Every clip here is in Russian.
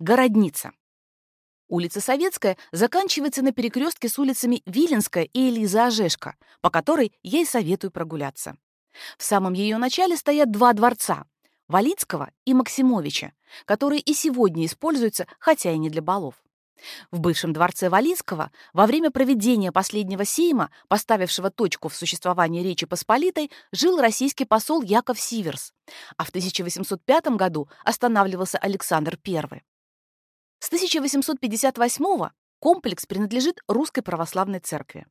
Городница. Улица Советская заканчивается на перекрестке с улицами Виленская и Элиза Ожешко, по которой я и советую прогуляться. В самом ее начале стоят два дворца — Валицкого и Максимовича, которые и сегодня используются, хотя и не для балов. В бывшем дворце Валийского во время проведения последнего сейма, поставившего точку в существовании Речи Посполитой, жил российский посол Яков Сиверс, а в 1805 году останавливался Александр I. С 1858 комплекс принадлежит Русской Православной Церкви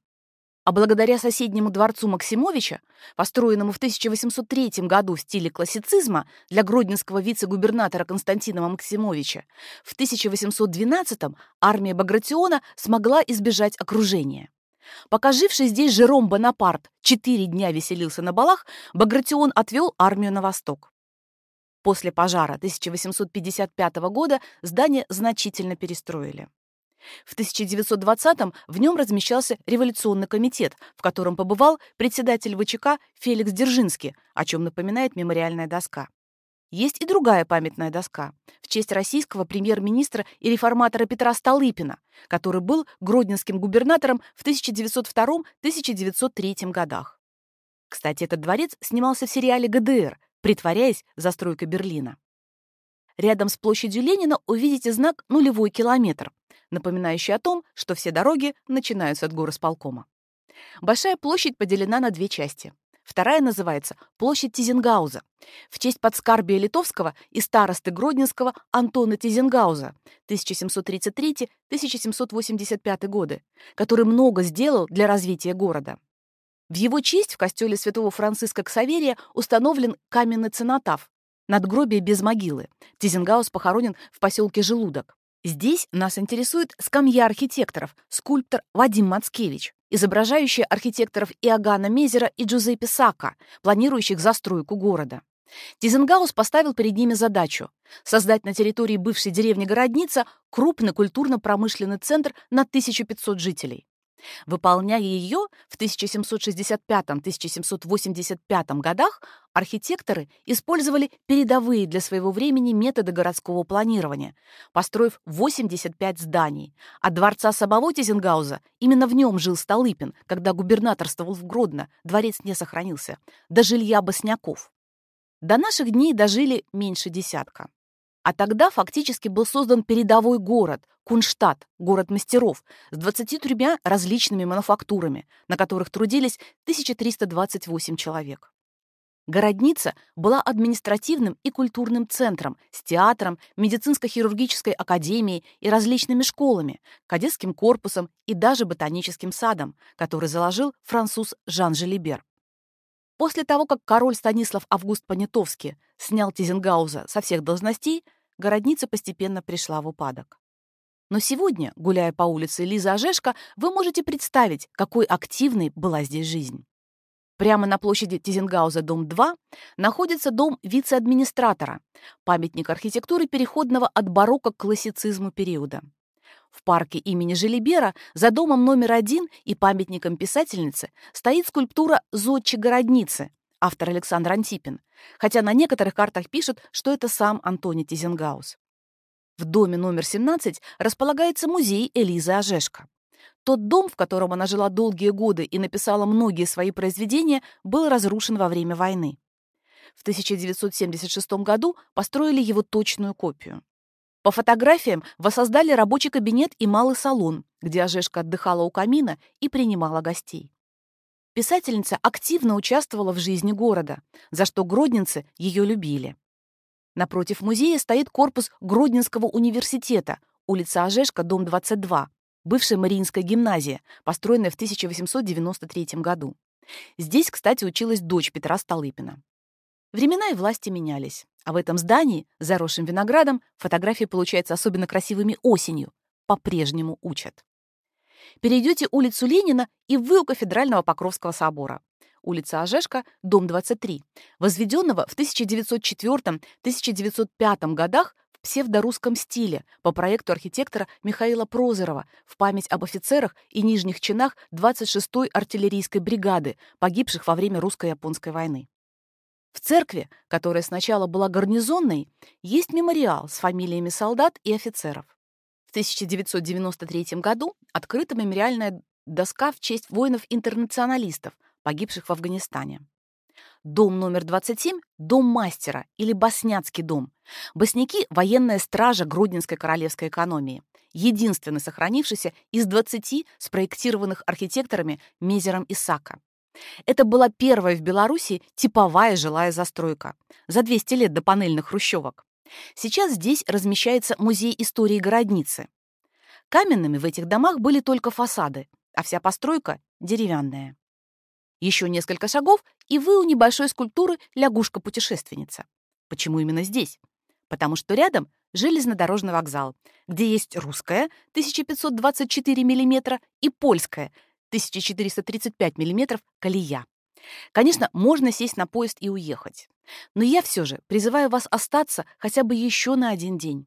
а благодаря соседнему дворцу Максимовича, построенному в 1803 году в стиле классицизма для гродненского вице-губернатора Константина Максимовича, в 1812 армия Багратиона смогла избежать окружения. Пока живший здесь Жером Бонапарт четыре дня веселился на балах, Багратион отвел армию на восток. После пожара 1855 года здание значительно перестроили. В 1920-м в нем размещался революционный комитет, в котором побывал председатель ВЧК Феликс Дзержинский, о чем напоминает мемориальная доска. Есть и другая памятная доска в честь российского премьер-министра и реформатора Петра Столыпина, который был гродненским губернатором в 1902-1903 годах. Кстати, этот дворец снимался в сериале «ГДР», притворяясь застройкой Берлина. Рядом с площадью Ленина увидите знак «Нулевой километр», напоминающий о том, что все дороги начинаются от горосполкома. Большая площадь поделена на две части. Вторая называется площадь Тизенгауза, в честь подскарбия Литовского и старосты Гродненского Антона Тизенгауза 1733-1785 годы, который много сделал для развития города. В его честь в костеле святого Франциска Ксаверия установлен каменный ценотаф, надгробие без могилы. Тизенгаус похоронен в поселке Желудок. Здесь нас интересует скамья архитекторов, скульптор Вадим Мацкевич, изображающий архитекторов Иоганна Мезера и Джузеппе Сака, планирующих застройку города. Тизенгаус поставил перед ними задачу — создать на территории бывшей деревни Городница крупный культурно-промышленный центр на 1500 жителей. Выполняя ее в 1765-1785 годах, архитекторы использовали передовые для своего времени методы городского планирования, построив 85 зданий. От дворца самого Тизенгауза именно в нем жил Столыпин, когда губернаторствовал в Гродно, дворец не сохранился, до жилья Босняков. До наших дней дожили меньше десятка. А тогда фактически был создан передовой город, Кунштадт, город мастеров, с 23 различными мануфактурами, на которых трудились 1328 человек. Городница была административным и культурным центром с театром, медицинско-хирургической академией и различными школами, кадетским корпусом и даже ботаническим садом, который заложил француз Жан Желибер. После того, как король Станислав Август Понятовский снял Тизенгауза со всех должностей, городница постепенно пришла в упадок. Но сегодня, гуляя по улице Лиза Ожешко, вы можете представить, какой активной была здесь жизнь. Прямо на площади Тизенгауза, дом 2, находится дом вице-администратора, памятник архитектуры переходного от барокко к классицизму периода. В парке имени Желибера за домом номер один и памятником писательницы стоит скульптура «Зодчи городницы», автор Александр Антипин, хотя на некоторых картах пишут, что это сам Антони Тизенгаус. В доме номер 17 располагается музей Элизы Ожешко. Тот дом, в котором она жила долгие годы и написала многие свои произведения, был разрушен во время войны. В 1976 году построили его точную копию. По фотографиям воссоздали рабочий кабинет и малый салон, где Ожешка отдыхала у камина и принимала гостей. Писательница активно участвовала в жизни города, за что гродненцы ее любили. Напротив музея стоит корпус Гродненского университета, улица Ожешка, дом 22, бывшая Мариинская гимназия, построенная в 1893 году. Здесь, кстати, училась дочь Петра Столыпина. Времена и власти менялись, а в этом здании, заросшим виноградом, фотографии получаются особенно красивыми осенью. По-прежнему учат. Перейдете улицу Ленина, и вы у кафедрального Покровского собора. Улица Ожешка, дом 23, возведенного в 1904-1905 годах в псевдорусском стиле по проекту архитектора Михаила Прозорова в память об офицерах и нижних чинах 26-й артиллерийской бригады, погибших во время русско-японской войны. В церкви, которая сначала была гарнизонной, есть мемориал с фамилиями солдат и офицеров. В 1993 году открыта мемориальная доска в честь воинов-интернационалистов, погибших в Афганистане. Дом номер 27 – дом мастера или Босняцкий дом. Босняки – военная стража Гродненской королевской экономии, единственный сохранившийся из 20 спроектированных архитекторами Мезером Исака. Это была первая в Беларуси типовая жилая застройка за 200 лет до панельных хрущевок. Сейчас здесь размещается музей истории городницы. Каменными в этих домах были только фасады, а вся постройка деревянная. Еще несколько шагов, и вы у небольшой скульптуры лягушка-путешественница. Почему именно здесь? Потому что рядом железнодорожный вокзал, где есть русская 1524 мм и польская 1435 мм колея. Конечно, можно сесть на поезд и уехать. Но я все же призываю вас остаться хотя бы еще на один день.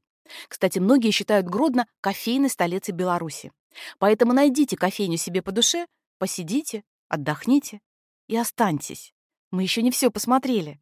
Кстати, многие считают Гродно кофейной столицей Беларуси. Поэтому найдите кофейню себе по душе, посидите, отдохните и останьтесь. Мы еще не все посмотрели.